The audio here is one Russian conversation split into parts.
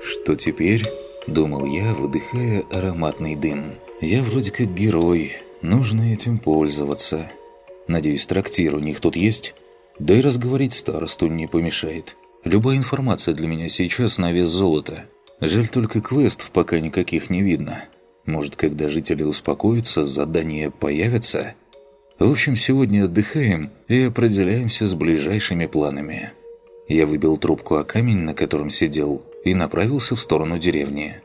Что теперь? Думал я, выдыхая ароматный дым. Я вроде как герой, нужно этим пользоваться. Надеюсь, трактир у них тут есть? Да и разговорить старосту не помешает. Любая информация для меня сейчас на вес золота. Жаль только квестов пока никаких не видно. Может, когда жители успокоятся, задания появятся? В общем, сегодня отдыхаем и определяемся с ближайшими планами. Я выбил трубку о камень, на котором сидел, и направился в сторону деревни.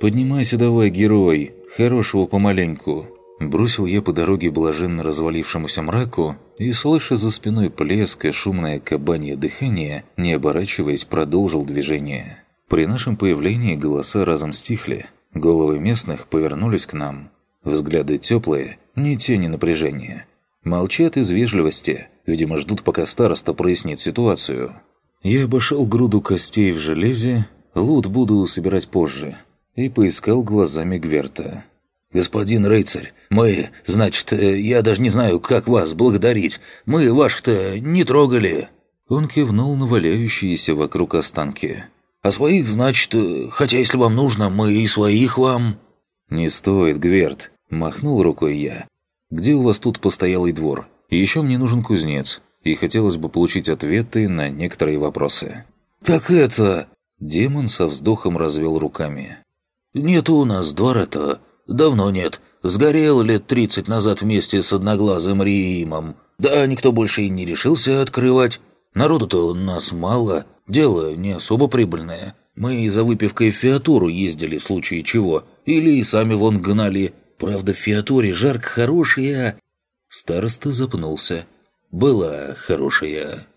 «Поднимайся давай, герой! Хорошего помаленьку!» Бросил я по дороге блаженно развалившемуся мраку и, слыша за спиной плеск и шумное кабанье дыхание, не оборачиваясь, продолжил движение. При нашем появлении голоса разом стихли, головы местных повернулись к нам. Взгляды теплые, ни тени напряжения. Молчат из вежливости, видимо, ждут, пока староста прояснит ситуацию. Я обошел груду костей в железе, лут буду собирать позже, и поискал глазами Гверта. «Господин рыцарь, мы, значит, э, я даже не знаю, как вас благодарить. Мы ваших-то не трогали». Он кивнул на валяющиеся вокруг останки. «А своих, значит, э, хотя если вам нужно, мы и своих вам...» «Не стоит, Гверт», – махнул рукой я. «Где у вас тут постоялый двор? Еще мне нужен кузнец и хотелось бы получить ответы на некоторые вопросы. «Так это...» Демон со вздохом развел руками. «Нет у нас двора-то. Давно нет. Сгорел лет тридцать назад вместе с одноглазым Римом. Да никто больше и не решился открывать. Народу-то у нас мало. Дело не особо прибыльное. Мы за выпивкой в Феатуру ездили в случае чего. Или и сами вон гнали. Правда, в Феатуре жарко хорошая...» Староста запнулся. Была хорошая.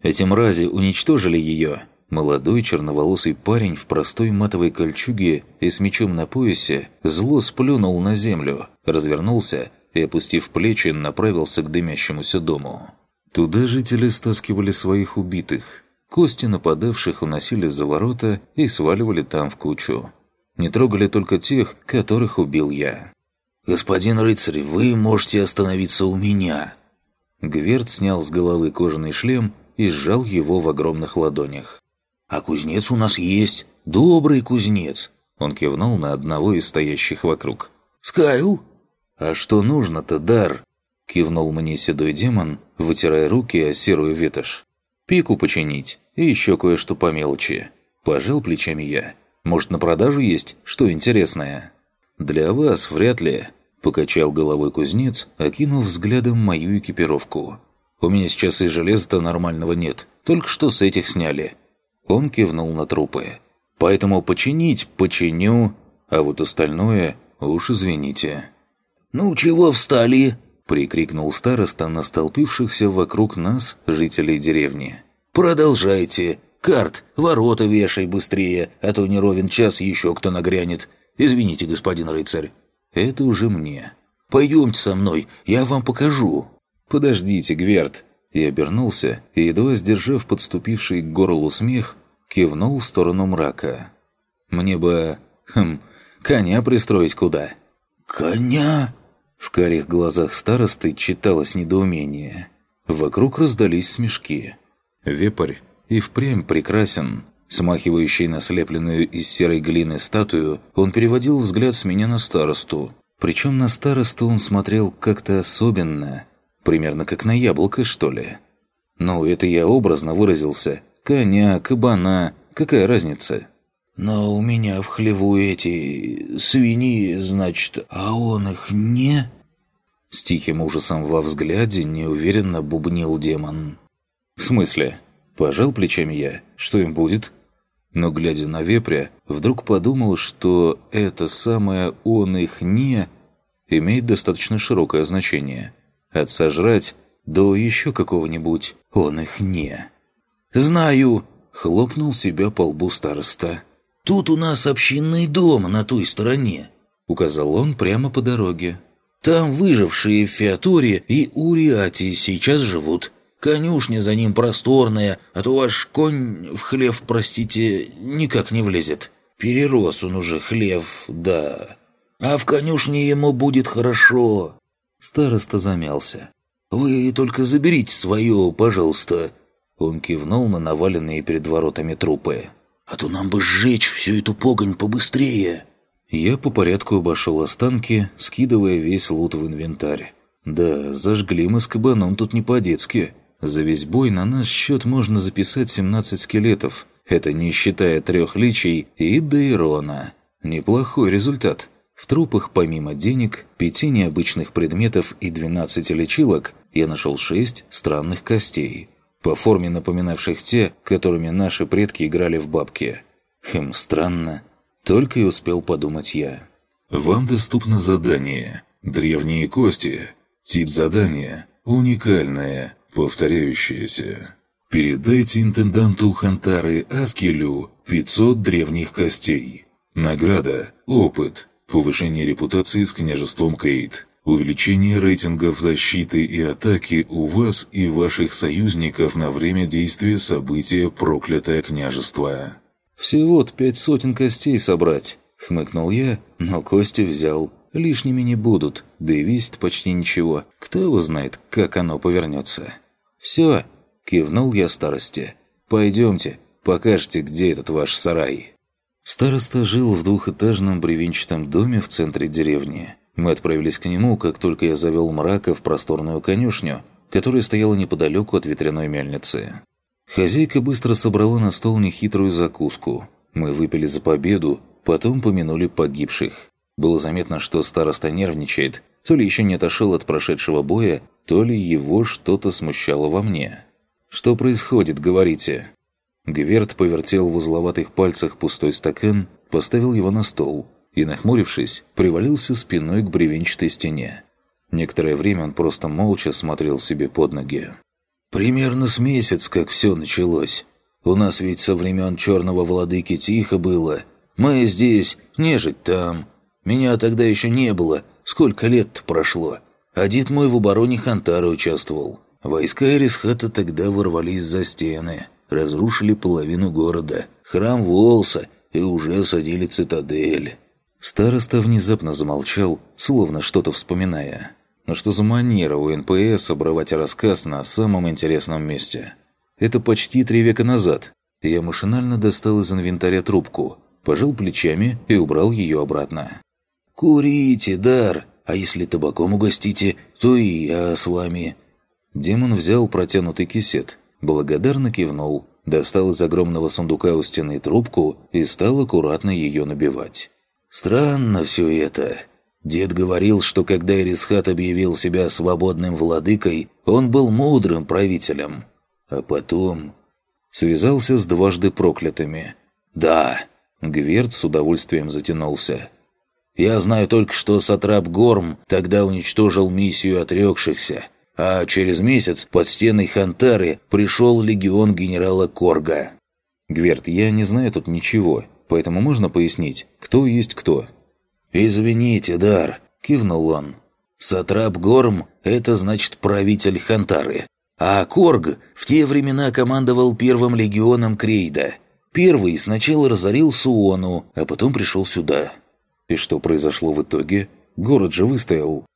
Эти мрази уничтожили ее. Молодой черноволосый парень в простой матовой кольчуге и с мечом на поясе зло сплюнул на землю, развернулся и, опустив плечи, направился к дымящемуся дому. Туда жители стаскивали своих убитых. Кости нападавших уносили за ворота и сваливали там в кучу. Не трогали только тех, которых убил я. «Господин рыцарь, вы можете остановиться у меня», Гверт снял с головы кожаный шлем и сжал его в огромных ладонях. «А кузнец у нас есть. Добрый кузнец!» Он кивнул на одного из стоящих вокруг. «Скайл?» «А что нужно-то, Дар?» Кивнул мне седой демон, вытирая руки о серую ветошь. «Пику починить и еще кое-что по мелочи». Пожал плечами я. «Может, на продажу есть что интересное?» «Для вас вряд ли», Покачал головой кузнец, окинув взглядом мою экипировку. «У меня сейчас и железа-то нормального нет. Только что с этих сняли». Он кивнул на трупы. «Поэтому починить починю, а вот остальное уж извините». «Ну чего встали?» – прикрикнул староста на столпившихся вокруг нас жителей деревни. «Продолжайте. Карт, ворота вешай быстрее, а то не ровен час еще кто нагрянет. Извините, господин рыцарь». Это уже мне. «Пойдемте со мной, я вам покажу». «Подождите, Гверт». Я обернулся и, едва сдержав подступивший к горлу смех, кивнул в сторону мрака. «Мне бы... Хм... Коня пристроить куда?» «Коня?» В карих глазах старосты читалось недоумение. Вокруг раздались смешки. Вепрь и впрямь прекрасен. Смахивающий на слепленную из серой глины статую, он переводил взгляд с меня на старосту. Причем на старосту он смотрел как-то особенно. Примерно как на яблоко, что ли. Ну, это я образно выразился. Коня, кабана, какая разница? Но у меня в хлеву эти свиньи, значит, а он их не... С тихим ужасом во взгляде неуверенно бубнил демон. «В смысле?» Пожал плечами я. Что им будет? Но, глядя на вепря, вдруг подумал, что это самое «он их не» имеет достаточно широкое значение. От сожрать до еще какого-нибудь «он их не». «Знаю!» – хлопнул себя по лбу староста. «Тут у нас общинный дом на той стороне», – указал он прямо по дороге. «Там выжившие в Феаторе и Уриате сейчас живут. Конюшня за ним просторная, а то ваш конь в хлев, простите, никак не влезет. Перерос он уже хлев, да. А в конюшне ему будет хорошо». Староста замялся. «Вы только заберите свое, пожалуйста!» Он кивнул на наваленные перед воротами трупы. «А то нам бы сжечь всю эту погонь побыстрее!» Я по порядку обошел останки, скидывая весь лут в инвентарь. Да, зажгли мы с кабаном тут не по-детски. За весь бой на наш счет можно записать 17 скелетов. Это не считая трех личей и Дейрона. Неплохой результат. В трупах помимо денег, пяти необычных предметов и 12 лечилок я нашел шесть странных костей, по форме напоминавших те, которыми наши предки играли в бабки. Хм, странно. Только и успел подумать я. Вам доступно задание «Древние кости». Тип задания «Уникальное, повторяющееся». Передайте интенданту Хантары Аскелю 500 древних костей. Награда – опыт, повышение репутации с княжеством Крейт, увеличение рейтингов защиты и атаки у вас и ваших союзников на время действия события «Проклятое княжество». «Всего-то пять сотен костей собрать», — хмыкнул я, но кости взял. Лишними не будут, да и весит почти ничего. Кто его знает, как оно повернется. «Все», — кивнул я старости. «Пойдемте, покажете, где этот ваш сарай». Староста жил в двухэтажном бревенчатом доме в центре деревни. Мы отправились к нему, как только я завел мрака в просторную конюшню, которая стояла неподалеку от ветряной мельницы. Хозяйка быстро собрала на стол нехитрую закуску. Мы выпили за победу, потом помянули погибших. Было заметно, что староста нервничает, то ли еще не отошел от прошедшего боя, то ли его что-то смущало во мне. «Что происходит, говорите?» Гверт повертел в узловатых пальцах пустой стакан, поставил его на стол и, нахмурившись, привалился спиной к бревенчатой стене. Некоторое время он просто молча смотрел себе под ноги. Примерно с месяц, как все началось. У нас ведь со времен Черного Владыки тихо было. Мы здесь, нежить там. Меня тогда еще не было. Сколько лет прошло. А дед мой в обороне Хантара участвовал. Войска Эрисхата тогда ворвались за стены. Разрушили половину города. Храм Волса и уже садили цитадель. Староста внезапно замолчал, словно что-то вспоминая. Но что за манера у НПС обрывать рассказ на самом интересном месте? Это почти три века назад. Я машинально достал из инвентаря трубку, пожал плечами и убрал ее обратно. «Курите, дар! А если табаком угостите, то и я с вами». Демон взял протянутый кисет, благодарно кивнул, достал из огромного сундука у стены трубку и стал аккуратно ее набивать. «Странно все это. Дед говорил, что когда Эрисхат объявил себя свободным владыкой, он был мудрым правителем. А потом... Связался с дважды проклятыми. «Да». Гверт с удовольствием затянулся. «Я знаю только, что Сатрап Горм тогда уничтожил миссию отрекшихся, а через месяц под стены Хантары пришел легион генерала Корга». «Гверт, я не знаю тут ничего, поэтому можно пояснить, кто есть кто?» «Извините, Дар», – кивнул он. «Сатрап Горм – это значит правитель Хантары. А Корг в те времена командовал первым легионом Крейда. Первый сначала разорил Суону, а потом пришел сюда». «И что произошло в итоге? Город же выстоял».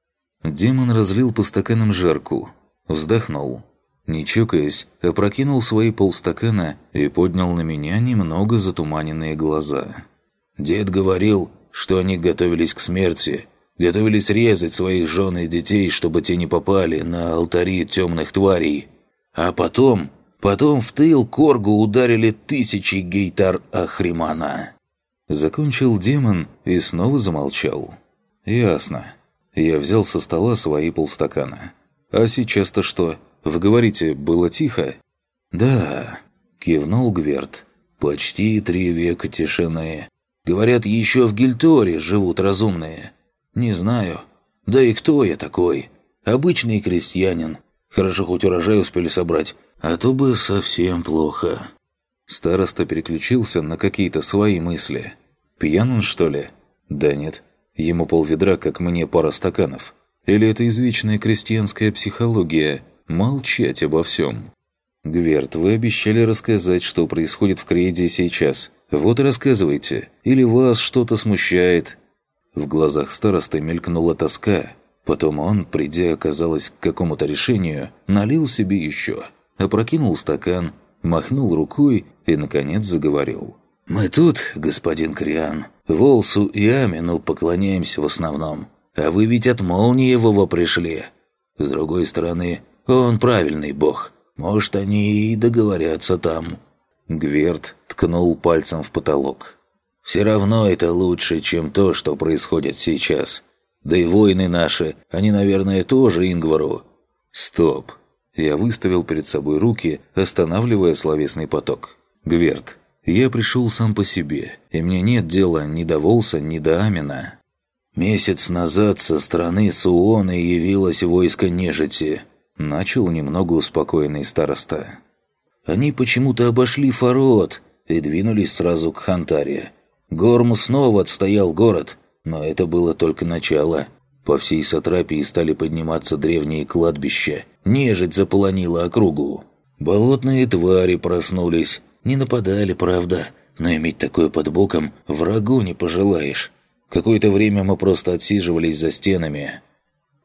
Демон разлил по стаканам жарку, вздохнул. Не чокаясь, опрокинул свои полстакана и поднял на меня немного затуманенные глаза. «Дед говорил, что они готовились к смерти, готовились резать своих жен и детей, чтобы те не попали на алтари темных тварей. А потом, потом в тыл Коргу ударили тысячи гейтар Ахримана. Закончил демон и снова замолчал. «Ясно. Я взял со стола свои полстакана. А сейчас-то что? Вы говорите, было тихо?» «Да», — кивнул Гверт. «Почти три века тишины. Говорят, еще в Гильторе живут разумные. Не знаю. Да и кто я такой? Обычный крестьянин. Хорошо, хоть урожай успели собрать, а то бы совсем плохо». Староста переключился на какие-то свои мысли. Пьян он, что ли? Да нет. Ему полведра, как мне пара стаканов. Или это извечная крестьянская психология – молчать обо всем? «Гверт, вы обещали рассказать, что происходит в Крейде сейчас. Вот и рассказывайте. Или вас что-то смущает?» В глазах старосты мелькнула тоска. Потом он, придя, казалось, к какому-то решению, налил себе еще, опрокинул стакан, махнул рукой и, наконец, заговорил. «Мы тут, господин Криан, Волсу и Амину поклоняемся в основном. А вы ведь от Молниевого пришли. С другой стороны, он правильный бог. Может, они и договорятся там». Гверт ткнул пальцем в потолок. «Все равно это лучше, чем то, что происходит сейчас. Да и воины наши, они, наверное, тоже Ингвару». «Стоп!» Я выставил перед собой руки, останавливая словесный поток. «Гверт, я пришел сам по себе, и мне нет дела ни до Волса, ни до Амина». «Месяц назад со стороны Суона явилось войско нежити», – начал немного успокоенный староста. «Они почему-то обошли Фарот и двинулись сразу к Хантаре. Горм снова отстоял город, но это было только начало. По всей Сатрапии стали подниматься древние кладбища. Нежить заполонила округу. Болотные твари проснулись. Не нападали, правда, но иметь такое под боком врагу не пожелаешь. Какое-то время мы просто отсиживались за стенами.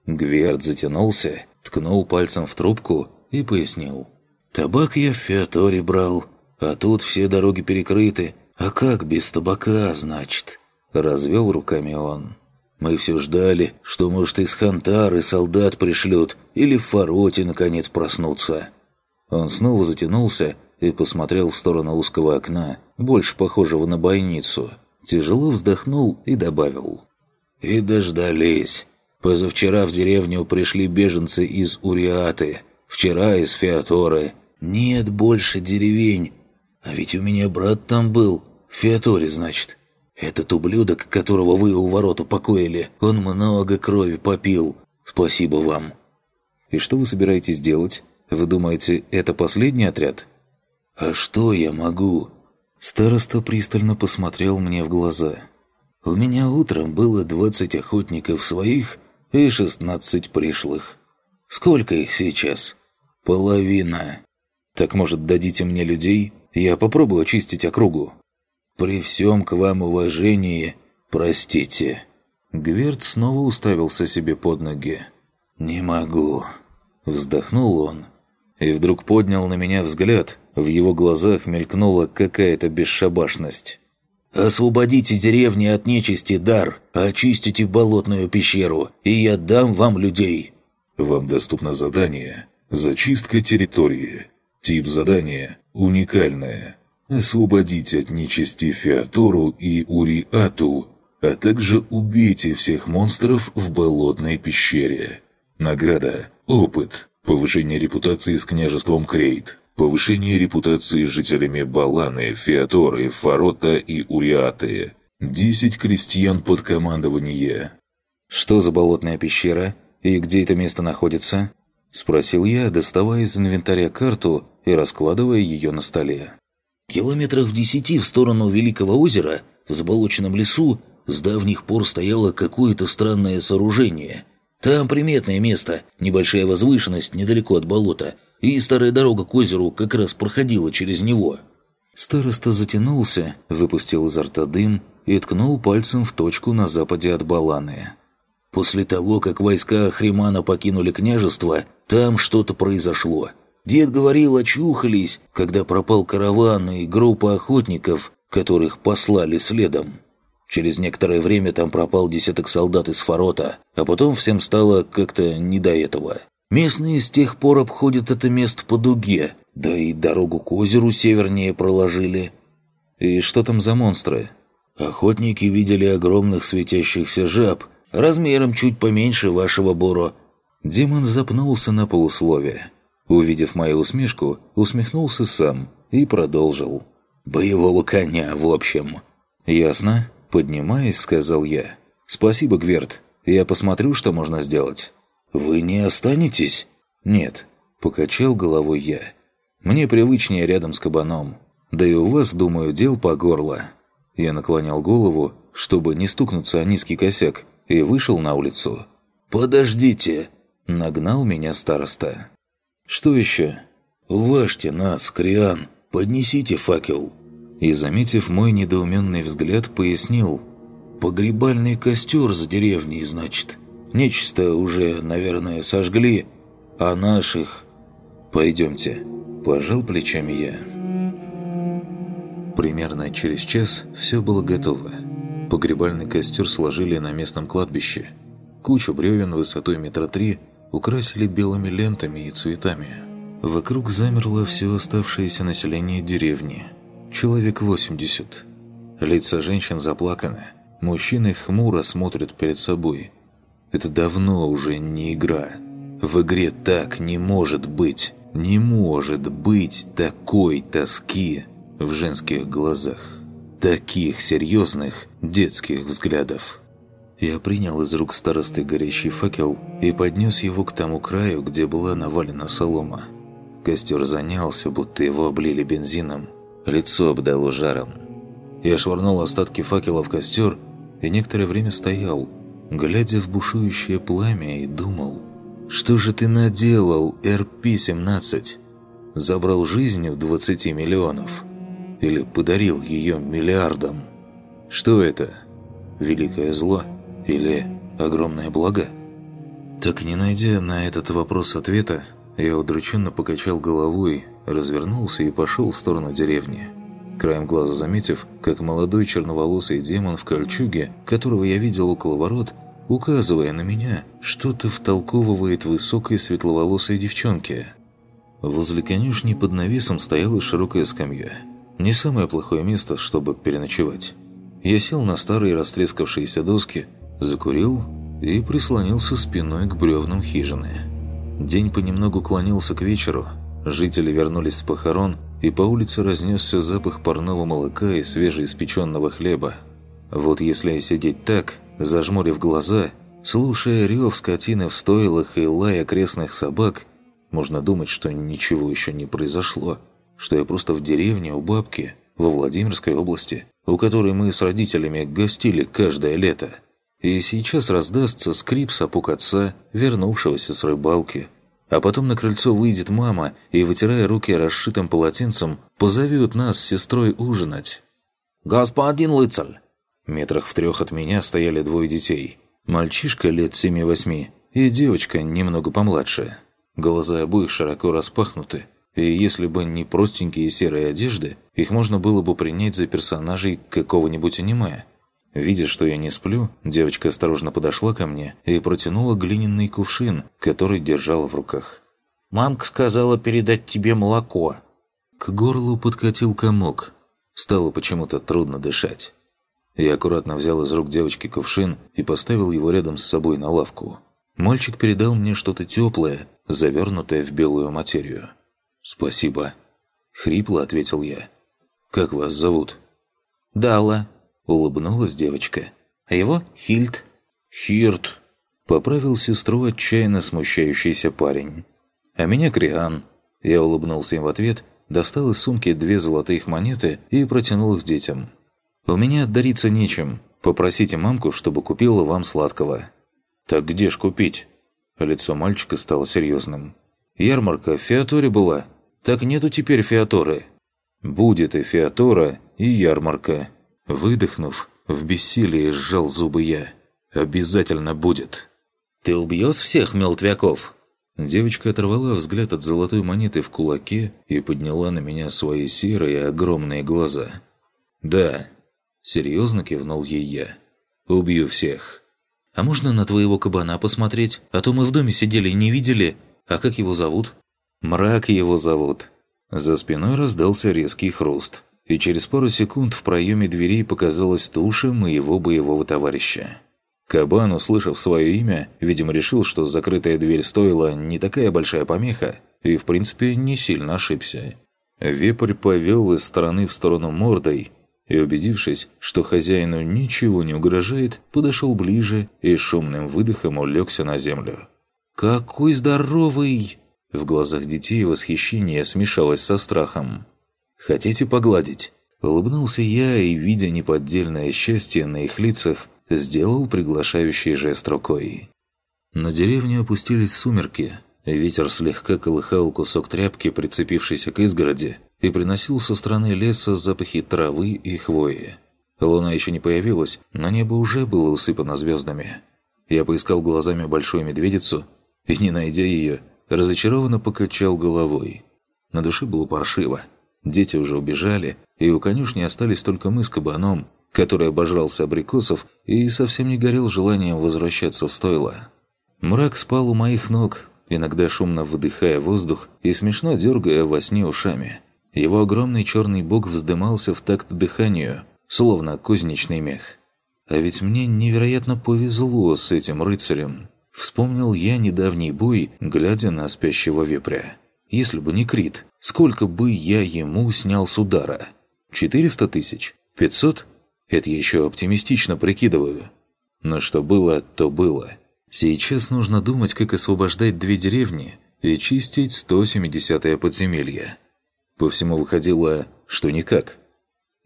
Гверд затянулся, ткнул пальцем в трубку и пояснил. «Табак я в Феаторе брал, а тут все дороги перекрыты. А как без табака, значит?» Развел руками он. «Мы все ждали, что, может, из Хантары солдат пришлют или в Фароте, наконец, проснутся». Он снова затянулся и посмотрел в сторону узкого окна, больше похожего на бойницу. Тяжело вздохнул и добавил. «И дождались. Позавчера в деревню пришли беженцы из Уриаты, вчера из Феаторы. Нет больше деревень. А ведь у меня брат там был, в Феаторе, значит». Этот ублюдок, которого вы у ворот упокоили, он много крови попил. Спасибо вам». «И что вы собираетесь делать? Вы думаете, это последний отряд?» «А что я могу?» Староста пристально посмотрел мне в глаза. «У меня утром было двадцать охотников своих и шестнадцать пришлых. Сколько их сейчас?» «Половина». «Так, может, дадите мне людей? Я попробую очистить округу». «При всем к вам уважении, простите». Гверт снова уставился себе под ноги. «Не могу». Вздохнул он. И вдруг поднял на меня взгляд. В его глазах мелькнула какая-то бесшабашность. «Освободите деревни от нечисти, дар, очистите болотную пещеру, и я дам вам людей». Вам доступно задание «Зачистка территории». Тип задания «Уникальное» освободить от нечисти Феатору и Уриату, а также убейте всех монстров в болотной пещере. Награда – опыт, повышение репутации с княжеством Крейт, повышение репутации жителями Баланы, Феаторы, Фарота и Уриаты, 10 крестьян под командование. «Что за болотная пещера? И где это место находится?» – спросил я, доставая из инвентаря карту и раскладывая ее на столе. Километрах в десяти в сторону Великого озера, в заболоченном лесу, с давних пор стояло какое-то странное сооружение. Там приметное место, небольшая возвышенность недалеко от болота, и старая дорога к озеру как раз проходила через него. Староста затянулся, выпустил изо рта дым и ткнул пальцем в точку на западе от Баланы. После того, как войска Хримана покинули княжество, там что-то произошло – Дед говорил, очухались, когда пропал караван и группа охотников, которых послали следом. Через некоторое время там пропал десяток солдат из Фарота, а потом всем стало как-то не до этого. Местные с тех пор обходят это место по дуге, да и дорогу к озеру севернее проложили. И что там за монстры? Охотники видели огромных светящихся жаб, размером чуть поменьше вашего Боро. Демон запнулся на полусловие. Увидев мою усмешку, усмехнулся сам и продолжил. «Боевого коня, в общем». «Ясно?» Поднимаясь, сказал я. «Спасибо, Гверт. Я посмотрю, что можно сделать». «Вы не останетесь?» «Нет», – покачал головой я. «Мне привычнее рядом с кабаном. Да и у вас, думаю, дел по горло». Я наклонял голову, чтобы не стукнуться о низкий косяк, и вышел на улицу. «Подождите!» – нагнал меня староста. «Что еще?» «Уважьте нас, Криан, поднесите факел». И, заметив мой недоуменный взгляд, пояснил. «Погребальный костер за деревней, значит. Нечисто уже, наверное, сожгли, а наших... Пойдемте. Пожал плечами я. Примерно через час все было готово. Погребальный костер сложили на местном кладбище. Кучу бревен высотой метра три украсили белыми лентами и цветами. Вокруг замерло все оставшееся население деревни. Человек 80. Лица женщин заплаканы. Мужчины хмуро смотрят перед собой. Это давно уже не игра. В игре так не может быть. Не может быть такой тоски в женских глазах. Таких серьезных детских взглядов. Я принял из рук старосты горящий факел и поднес его к тому краю, где была навалена солома. Костер занялся, будто его облили бензином. Лицо обдало жаром. Я швырнул остатки факела в костер и некоторое время стоял, глядя в бушующее пламя и думал, «Что же ты наделал, РП-17? Забрал жизнь у 20 миллионов? Или подарил ее миллиардам? Что это? Великое зло?» Или огромное благо? Так не найдя на этот вопрос ответа, я удрученно покачал головой, развернулся и пошел в сторону деревни. Краем глаза заметив, как молодой черноволосый демон в кольчуге, которого я видел около ворот, указывая на меня, что-то втолковывает высокой светловолосой девчонке. Возле конюшни под навесом стояла широкая скамья. Не самое плохое место, чтобы переночевать. Я сел на старые растрескавшиеся доски, закурил и прислонился спиной к бревнам хижины. День понемногу клонился к вечеру, жители вернулись с похорон, и по улице разнесся запах парного молока и свежеиспеченного хлеба. Вот если сидеть так, зажмурив глаза, слушая рев скотины в стойлах и лай окрестных собак, можно думать, что ничего еще не произошло, что я просто в деревне у бабки, во Владимирской области, у которой мы с родителями гостили каждое лето – и сейчас раздастся скрип сапог отца, вернувшегося с рыбалки. А потом на крыльцо выйдет мама и, вытирая руки расшитым полотенцем, позовет нас с сестрой ужинать. «Господин Лыцаль!» Метрах в трех от меня стояли двое детей. Мальчишка лет семи-восьми и девочка немного помладше. Глаза обоих широко распахнуты, и если бы не простенькие серые одежды, их можно было бы принять за персонажей какого-нибудь аниме – Видя, что я не сплю, девочка осторожно подошла ко мне и протянула глиняный кувшин, который держала в руках. «Мамка сказала передать тебе молоко». К горлу подкатил комок. Стало почему-то трудно дышать. Я аккуратно взял из рук девочки кувшин и поставил его рядом с собой на лавку. Мальчик передал мне что-то теплое, завернутое в белую материю. «Спасибо», — хрипло ответил я. «Как вас зовут?» «Дала», Улыбнулась девочка. А его Хильд. Хирт. Поправил сестру отчаянно смущающийся парень. А меня Криан. Я улыбнулся им в ответ, достал из сумки две золотых монеты и протянул их детям. «У меня дариться нечем. Попросите мамку, чтобы купила вам сладкого». «Так где ж купить?» Лицо мальчика стало серьезным. «Ярмарка в Феаторе была. Так нету теперь Феаторы». «Будет и Феатора, и ярмарка», Выдохнув, в бессилии сжал зубы я. «Обязательно будет». «Ты убьешь всех мелтвяков?» Девочка оторвала взгляд от золотой монеты в кулаке и подняла на меня свои серые огромные глаза. «Да», — серьезно кивнул ей я. «Убью всех». «А можно на твоего кабана посмотреть? А то мы в доме сидели и не видели. А как его зовут?» «Мрак его зовут». За спиной раздался резкий хруст и через пару секунд в проеме дверей показалась туша моего боевого товарища. Кабан, услышав свое имя, видимо решил, что закрытая дверь стоила не такая большая помеха, и в принципе не сильно ошибся. Вепрь повел из стороны в сторону мордой, и, убедившись, что хозяину ничего не угрожает, подошел ближе и шумным выдохом улегся на землю. «Какой здоровый!» В глазах детей восхищение смешалось со страхом. «Хотите погладить?» Улыбнулся я и, видя неподдельное счастье на их лицах, сделал приглашающий жест рукой. На деревню опустились сумерки. Ветер слегка колыхал кусок тряпки, прицепившийся к изгороди, и приносил со стороны леса запахи травы и хвои. Луна еще не появилась, но небо уже было усыпано звездами. Я поискал глазами большую медведицу и, не найдя ее, разочарованно покачал головой. На душе было паршиво. Дети уже убежали, и у конюшни остались только мы с кабаном, который обожрался абрикосов и совсем не горел желанием возвращаться в стойло. Мрак спал у моих ног, иногда шумно выдыхая воздух и смешно дергая во сне ушами. Его огромный черный бок вздымался в такт дыханию, словно кузнечный мех. А ведь мне невероятно повезло с этим рыцарем. Вспомнил я недавний бой, глядя на спящего вепря. Если бы не Крит, сколько бы я ему снял с удара? 400 тысяч? 500? Это я еще оптимистично прикидываю. Но что было, то было. Сейчас нужно думать, как освобождать две деревни и чистить 170-е подземелье. По всему выходило, что никак.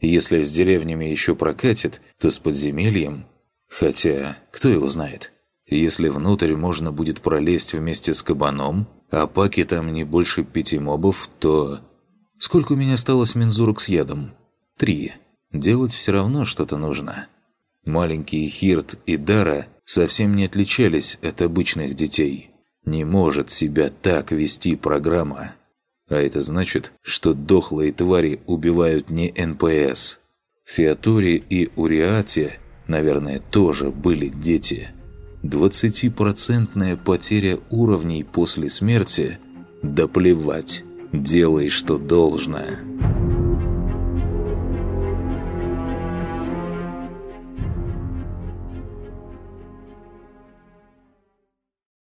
Если с деревнями еще прокатит, то с подземельем... Хотя, кто его знает? Если внутрь можно будет пролезть вместе с кабаном, а паки там не больше пяти мобов, то... Сколько у меня осталось мензурок с ядом? Три. Делать все равно что-то нужно. Маленькие Хирт и Дара совсем не отличались от обычных детей. Не может себя так вести программа. А это значит, что дохлые твари убивают не НПС. Феатори и Уриате, наверное, тоже были дети. Двадцатипроцентная потеря уровней после смерти – да плевать, делай, что должно.